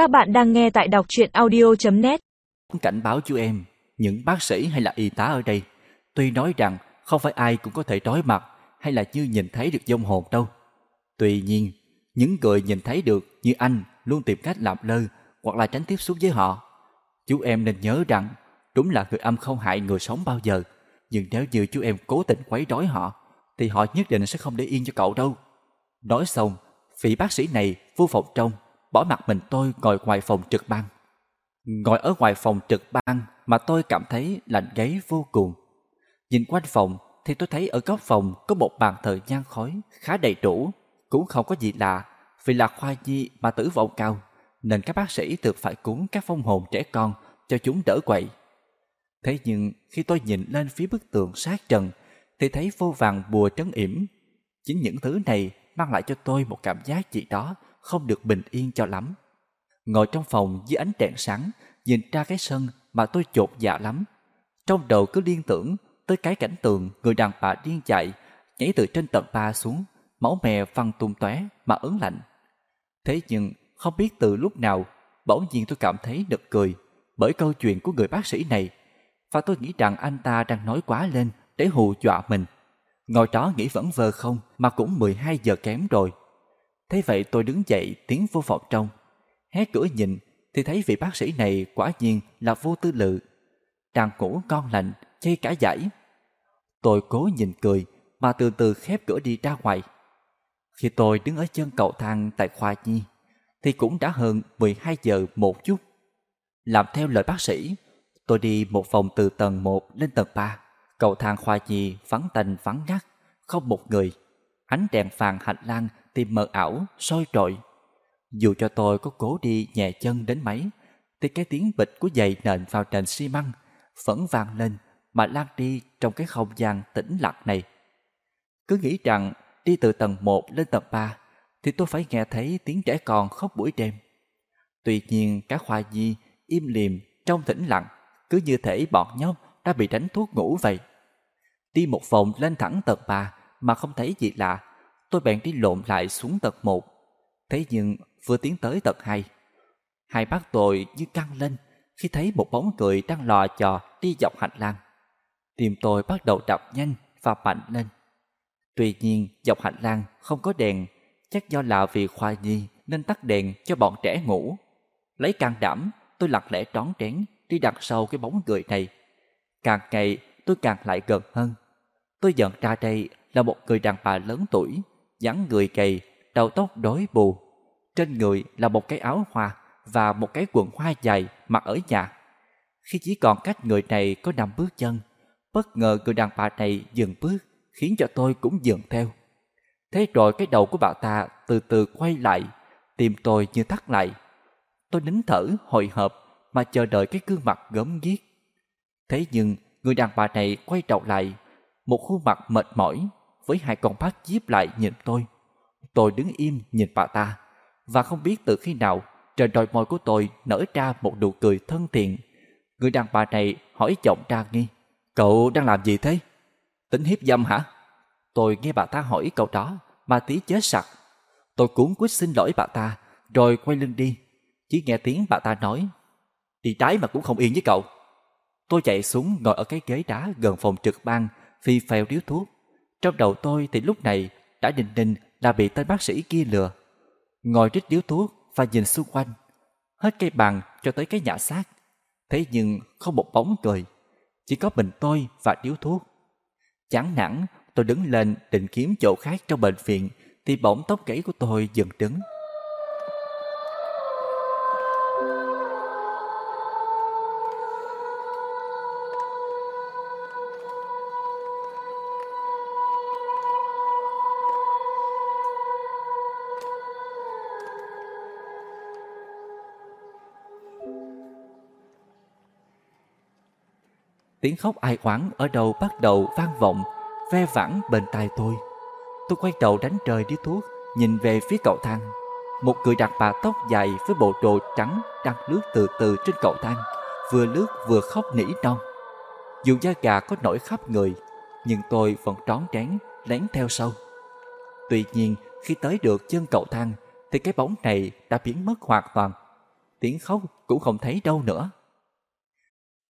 Các bạn đang nghe tại đọc truyện audio.net cảnh báo chú em, những bác sĩ hay là y tá ở đây, tuy nói rằng không phải ai cũng có thể đối mặt hay là như nhìn thấy được dông hồn đâu. Tuy nhiên, những người nhìn thấy được như anh luôn tìm cách làm lơ hoặc là tránh tiếp xúc với họ. Chú em nên nhớ rằng đúng là người âm không hại người sống bao giờ, nhưng nếu như chú em cố tình quấy rối họ, thì họ nhất định sẽ không để yên cho cậu đâu. Nói xong, vị bác sĩ này vô phòng trong, bỏ mặt mình tôi ngồi ngoài phòng trực ban. Ngồi ở ngoài phòng trực ban mà tôi cảm thấy lạnh gáy vô cùng. Nhìn quanh phòng thì tôi thấy ở góc phòng có một bàn thờ nhang khói khá đầy đủ, cũng không có gì lạ vì là khoa nhi mà tử vong cao nên các bác sĩ thường phải cúng các phong hồn trẻ con cho chúng đỡ quậy. Thế nhưng khi tôi nhìn lên phía bức tường sát trần thì thấy vô vàng bùa trấn yểm. Chính những thứ này mang lại cho tôi một cảm giác gì đó không được bình yên cho lắm. Ngồi trong phòng dưới ánh đèn sáng, nhìn ra cái sân mà tôi chột dạ lắm. Trong đầu cứ liên tưởng tới cái cảnh tượng người đàn bà điên chạy, nhảy từ trên tầng ba xuống, máu mè văng tung tóe mà ớn lạnh. Thế nhưng không biết từ lúc nào, bỗng nhiên tôi cảm thấy nực cười bởi câu chuyện của người bác sĩ này. Và tôi nghĩ rằng anh ta đang nói quá lên để hù dọa mình. Ngồi đó nghĩ vẫn vờ không mà cũng 12 giờ kém rồi. Thế vậy tôi đứng dậy tiến vô phòng trong. Hé cửa nhìn thì thấy vị bác sĩ này quả nhiên là vô tư lự. Đang ngủ con lành, chay cả giải. Tôi cố nhìn cười mà từ từ khép cửa đi ra ngoài. Khi tôi đứng ở chân cầu thang tại khoa nhi thì cũng đã hơn 12 giờ một chút. Làm theo lời bác sĩ, tôi đi một vòng từ tầng 1 lên tầng 3. Cầu thang khoa nhi vắng tanh vắng ngắt, không một người. Ánh đèn vàng hành lang thì mờ ảo, sôi trội. Dù cho tôi có cố đi nhẹ chân đến mấy, thì cái tiếng bịch của giày nền vào nền xi măng vẫn vang lên mà lan đi trong cái không gian tĩnh lặng này. Cứ nghĩ rằng đi từ tầng 1 lên tầng 3 thì tôi phải nghe thấy tiếng trẻ con khóc buổi đêm. Tuy nhiên cả khoa nhi im lìm trong tĩnh lặng, cứ như thể bọn nhóc đã bị đánh thuốc ngủ vậy. Đi một vòng lên thẳng tầng 3 mà không thấy gì lạ, tôi bèn đi lộn lại xuống tầng 1. Thế nhưng vừa tiến tới tầng 2, hai bác tôi như căng lên khi thấy một bóng người đang lò trò đi dọc hành lang. Tim tôi bắt đầu đập nhanh và mạnh lên. Tuy nhiên dọc hành lang không có đèn, chắc do là vì khoa nhi nên tắt đèn cho bọn trẻ ngủ. Lấy can đảm, tôi lặng lẽ trón trén đi đằng sau cái bóng người này. Càng ngày tôi càng lại gần hơn. Tôi nhận ra đây là một người đàn bà lớn tuổi, dáng người gầy, đầu tóc rối bù. Trên người là một cái áo hoa và một cái quần hoa dài mặc ở nhà. Khi chỉ còn cách người này có năm bước chân, bất ngờ người đàn bà này dừng bước, khiến cho tôi cũng dừng theo. Thế rồi cái đầu của bà ta từ từ quay lại, tìm tôi như thắt lại. Tôi nín thở, hồi hộp mà chờ đợi cái gương mặt gớm ghiếc. Thế nhưng người đàn bà này quay đầu lại, một khuôn mặt mệt mỏi với hai con mắt díp lại nhìn tôi. Tôi đứng im nhìn bà ta, và không biết từ khi nào trời đòi môi của tôi nở ra một nụ cười thân thiện. Người đàn bà này hỏi giọng ra nghi. Cậu đang làm gì thế? Tính hiếp dâm hả? Tôi nghe bà ta hỏi câu đó mà tí chết sặc. Tôi cuốn quýt xin lỗi bà ta, rồi quay lưng đi. Chỉ nghe tiếng bà ta nói, Đi trái mà cũng không yên với cậu. Tôi chạy xuống ngồi ở cái ghế đá gần phòng trực ban, phi phèo điếu thuốc. Trong đầu tôi thì lúc này đã định định là bị tên bác sĩ kia lừa. Ngồi rít điếu thuốc và nhìn xung quanh. Hết cây bằng cho tới cái nhà xác. Thế nhưng không một bóng cười. Chỉ có mình tôi và điếu thuốc. Chán nản, tôi đứng lên định kiếm chỗ khác trong bệnh viện thì bỗng tóc gãy của tôi dừng đứng. Tiếng khóc ai oán ở đầu bắt đầu vang vọng, ve vãn bên tai tôi. Tôi quay đầu đánh trời điếu thuốc, nhìn về phía cầu thang. Một người đàn bà tóc dài với bộ đồ trắng đang lướt từ từ trên cầu thang, vừa lướt vừa khóc nỉ non. Dù da gà có nổi khắp người, nhưng tôi vẫn trón trán lén theo sau. Tuy nhiên, khi tới được chân cầu thang, thì cái bóng này đã biến mất hoàn toàn. tiếng khóc cũng không thấy đâu nữa.